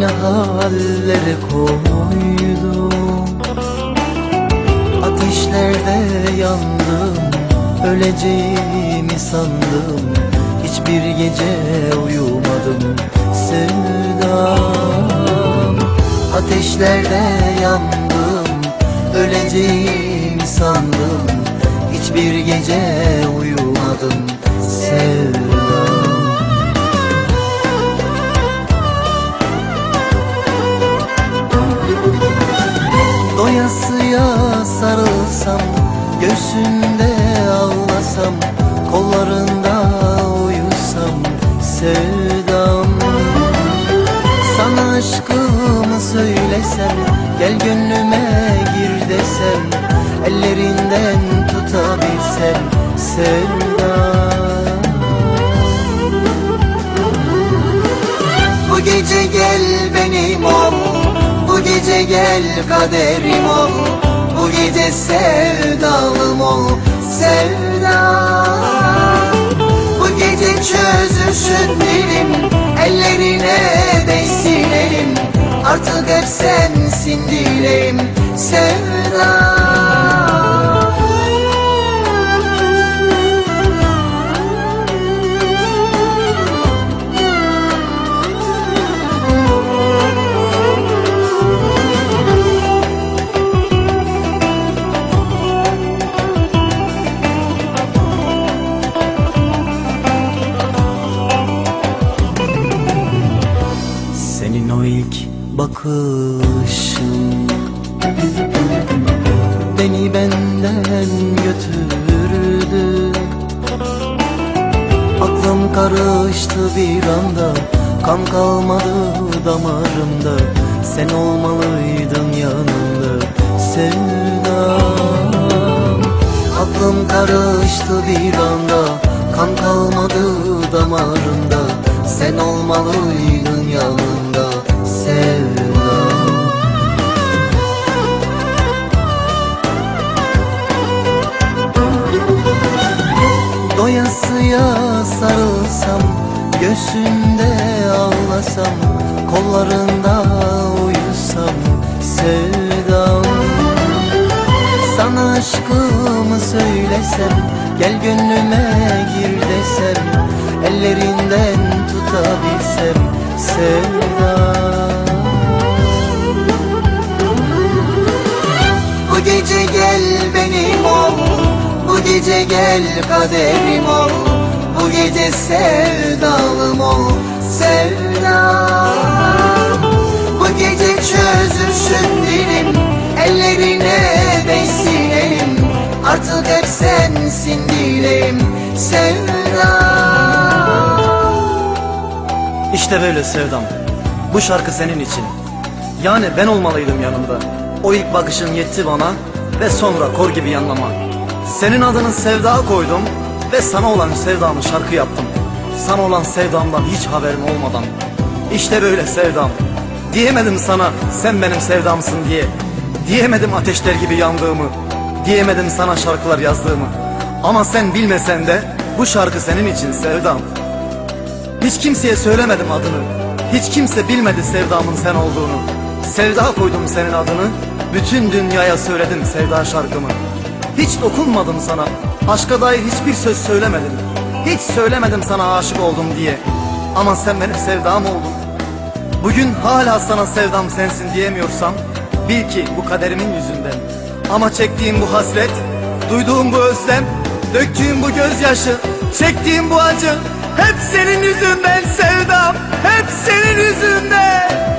Ne hallere koydu Ateşlerde yandım Öleceğimi sandım. Hiçbir gece uyumadım Sevdam. Ateşlerde yandım Öleceğimi sandım. Hiçbir gece uyumadım Göğsünde ağlasam Kollarında uyusam Sevdam. Sana aşkımı söylesem Gel gönlüme gir desem Ellerinden tutabilsem Sevdam. Bu gece gel benim ol Bu gece gel kaderim ol Bu gece sevdalım ol Sevdam Bu gece çözülsün dilim o ilk bakışın. Beni benden götürdü. Aklım karıştı bir anda. Kan kalmadı damarımda. Sen olmalıydın yanımda. Sevdam Aklım karıştı bir anda. Kan kalmadı damarımda. Sen olmalıydın yanımda Göğsünde ağlasam Kollarında uyusam Sevdam. Sana aşkımı söylesem Gel gönlüme gir desem Ellerinden tutabilsem Sevdam. Bu gece gel benim ol Bu gece gel kaderim ol Bu gece sevdalım ol Sevdam Bu gece çözülsün dilim Ellerine değsin Artık hep sensin dileğim Sevdam İşte böyle sevdam. Bu şarkı senin için. Yani ben olmalıydım yanında. O ilk bakışın yetti bana ve sonra kor gibi yanlama. Senin adını sevda koydum ve sana olan sevdamı şarkı yaptım. Sana olan sevdamdan hiç haberim olmadan. İşte böyle sevdam. Diyemedim sana sen benim sevdamsın diye. Diyemedim ateşler gibi yandığımı. Diyemedim sana şarkılar yazdığımı. Ama sen bilmesen de bu şarkı senin için sevdam. Hiç kimseye söylemedim adını. Hiç kimse bilmedi sevdamın sen olduğunu. Sevda koydum senin adını. Bütün dünyaya söyledim sevda şarkımı. Hiç dokunmadım sana. Aşka dair hiçbir söz söylemedim. Hiç söylemedim sana aşık oldum diye. Ama sen benim sevdam oldun. Bugün hala sana sevdam sensin diyemiyorsam Bil ki bu kaderimin yüzünden. Ama çektiğim bu hasret Duyduğum bu özlem Döktüğüm bu gözyaşı Çektiğim bu acı Hep senin yüzünden sevdam Hep senin yüzünden.